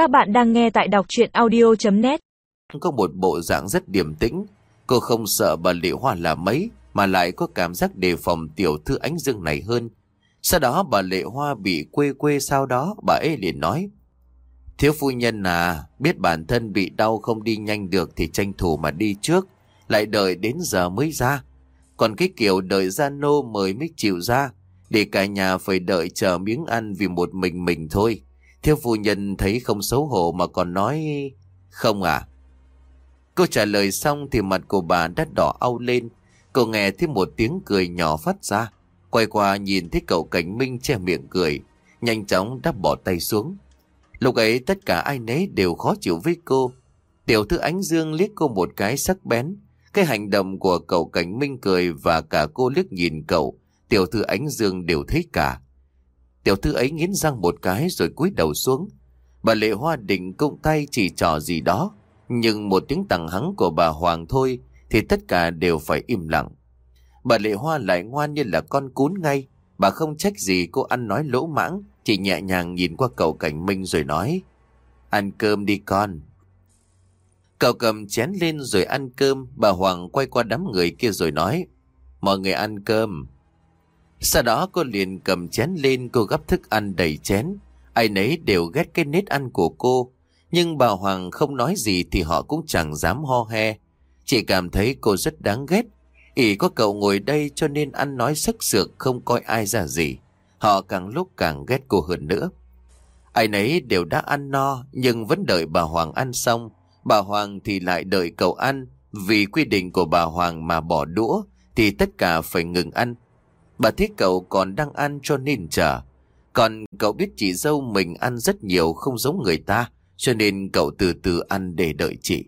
Các bạn đang nghe tại đọc chuyện audio.net Có một bộ dạng rất điềm tĩnh. Cô không sợ bà Lệ Hoa là mấy, mà lại có cảm giác đề phòng tiểu thư ánh dương này hơn. Sau đó bà Lệ Hoa bị quê quê sau đó, bà ấy liền nói. Thiếu phu nhân à, biết bản thân bị đau không đi nhanh được thì tranh thủ mà đi trước, lại đợi đến giờ mới ra. Còn cái kiểu đợi ra nô mới mới chịu ra, để cả nhà phải đợi chờ miếng ăn vì một mình mình thôi. Thiếu phu nhân thấy không xấu hổ mà còn nói... Không à? Cô trả lời xong thì mặt của bà đã đỏ au lên. Cô nghe thấy một tiếng cười nhỏ phát ra. Quay qua nhìn thấy cậu Cảnh Minh che miệng cười. Nhanh chóng đắp bỏ tay xuống. Lúc ấy tất cả ai nấy đều khó chịu với cô. Tiểu thư Ánh Dương liếc cô một cái sắc bén. Cái hành động của cậu Cảnh Minh cười và cả cô liếc nhìn cậu. Tiểu thư Ánh Dương đều thấy cả. Tiểu thư ấy nghiến răng một cái rồi cúi đầu xuống. Bà Lệ Hoa định công tay chỉ trò gì đó. Nhưng một tiếng tặng hắng của bà Hoàng thôi thì tất cả đều phải im lặng. Bà Lệ Hoa lại ngoan như là con cún ngay. Bà không trách gì cô ăn nói lỗ mãng, chỉ nhẹ nhàng nhìn qua cậu Cảnh Minh rồi nói. Ăn cơm đi con. Cậu cầm chén lên rồi ăn cơm, bà Hoàng quay qua đám người kia rồi nói. Mọi người ăn cơm. Sau đó cô liền cầm chén lên cô gấp thức ăn đầy chén. Ai nấy đều ghét cái nết ăn của cô. Nhưng bà Hoàng không nói gì thì họ cũng chẳng dám ho he. Chỉ cảm thấy cô rất đáng ghét. ỉ có cậu ngồi đây cho nên ăn nói sức sược không coi ai ra gì. Họ càng lúc càng ghét cô hơn nữa. Ai nấy đều đã ăn no, nhưng vẫn đợi bà Hoàng ăn xong. Bà Hoàng thì lại đợi cậu ăn. Vì quy định của bà Hoàng mà bỏ đũa, thì tất cả phải ngừng ăn. Bà thấy cậu còn đang ăn cho nên chờ. Còn cậu biết chị dâu mình ăn rất nhiều không giống người ta, cho nên cậu từ từ ăn để đợi chị.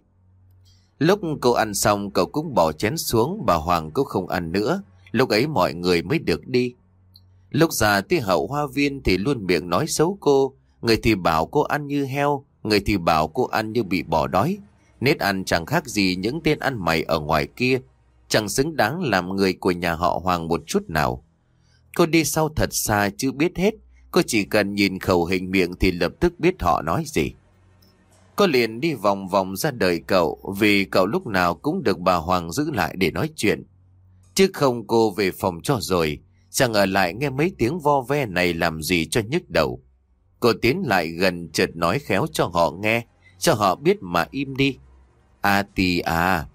Lúc cậu ăn xong cậu cũng bỏ chén xuống, bà Hoàng cũng không ăn nữa. Lúc ấy mọi người mới được đi. Lúc già tới hậu hoa viên thì luôn miệng nói xấu cô. Người thì bảo cô ăn như heo, người thì bảo cô ăn như bị bỏ đói. Nết ăn chẳng khác gì những tên ăn mày ở ngoài kia chẳng xứng đáng làm người của nhà họ Hoàng một chút nào. Cô đi sau thật xa chứ biết hết, cô chỉ cần nhìn khẩu hình miệng thì lập tức biết họ nói gì. Cô liền đi vòng vòng ra đời cậu vì cậu lúc nào cũng được bà Hoàng giữ lại để nói chuyện. Chứ không cô về phòng cho rồi, chẳng ở lại nghe mấy tiếng vo ve này làm gì cho nhức đầu. Cô tiến lại gần chợt nói khéo cho họ nghe, cho họ biết mà im đi. À tì à,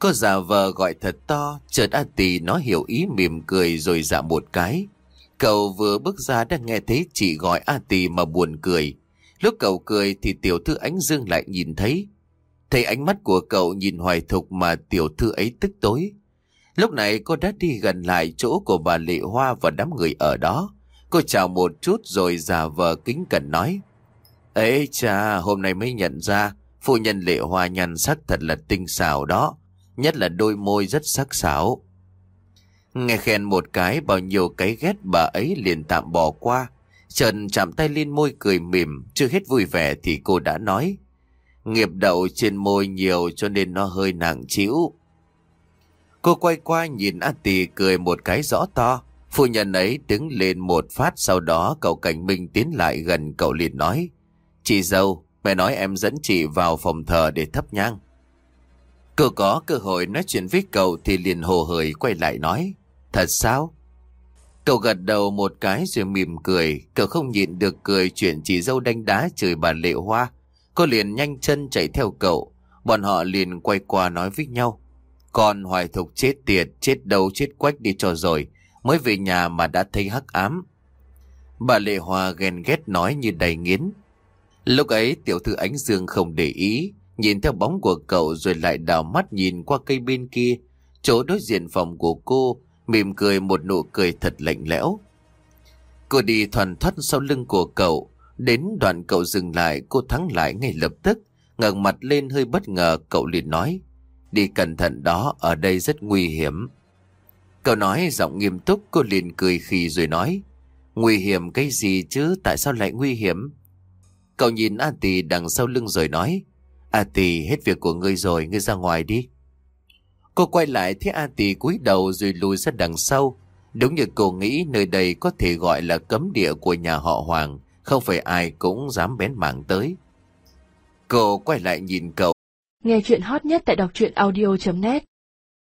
Cô giả vờ gọi thật to, chợt A Tì nó hiểu ý mỉm cười rồi dạ một cái. Cậu vừa bước ra đã nghe thấy chị gọi A Tì mà buồn cười. Lúc cậu cười thì tiểu thư ánh dương lại nhìn thấy. Thấy ánh mắt của cậu nhìn hoài thục mà tiểu thư ấy tức tối. Lúc này cô đã đi gần lại chỗ của bà Lệ Hoa và đám người ở đó. Cô chào một chút rồi giả vờ kính cẩn nói. Ê cha, hôm nay mới nhận ra, phu nhân Lệ Hoa nhăn sắc thật là tinh xảo đó nhất là đôi môi rất sắc sảo. Nghe khen một cái bao nhiêu cái ghét bà ấy liền tạm bỏ qua. Trần chạm tay lên môi cười mỉm, chưa hết vui vẻ thì cô đã nói. Nghiệp đậu trên môi nhiều cho nên nó hơi nặng chịu. Cô quay qua nhìn A Tì cười một cái rõ to. Phu nhân ấy đứng lên một phát sau đó cậu Cảnh Minh tiến lại gần cậu liền nói. Chị dâu, mẹ nói em dẫn chị vào phòng thờ để thắp nhang. Cô có cơ hội nói chuyện với cậu thì liền hồ hởi quay lại nói. Thật sao? Cậu gật đầu một cái rồi mỉm cười. Cậu không nhịn được cười chuyện chỉ dâu đánh đá chửi bà Lệ Hoa. Cô liền nhanh chân chạy theo cậu. Bọn họ liền quay qua nói với nhau. Con hoài thục chết tiệt, chết đâu chết quách đi cho rồi. Mới về nhà mà đã thấy hắc ám. Bà Lệ Hoa ghen ghét nói như đầy nghiến. Lúc ấy tiểu thư ánh dương không để ý. Nhìn theo bóng của cậu rồi lại đào mắt nhìn qua cây bên kia, chỗ đối diện phòng của cô, mỉm cười một nụ cười thật lạnh lẽo. Cô đi thoàn thoát sau lưng của cậu, đến đoạn cậu dừng lại, cô thắng lại ngay lập tức, ngẩng mặt lên hơi bất ngờ, cậu liền nói, đi cẩn thận đó, ở đây rất nguy hiểm. Cậu nói giọng nghiêm túc, cô liền cười khì rồi nói, nguy hiểm cái gì chứ, tại sao lại nguy hiểm? Cậu nhìn A Tì đằng sau lưng rồi nói, A Tì hết việc của ngươi rồi, ngươi ra ngoài đi. Cô quay lại thấy A Tì cúi đầu rồi lùi ra đằng sau. Đúng như cô nghĩ nơi đây có thể gọi là cấm địa của nhà họ Hoàng, Không phải ai cũng dám bén mảng tới. Cô quay lại nhìn cậu. Nghe chuyện hot nhất tại đọc truyện audio.net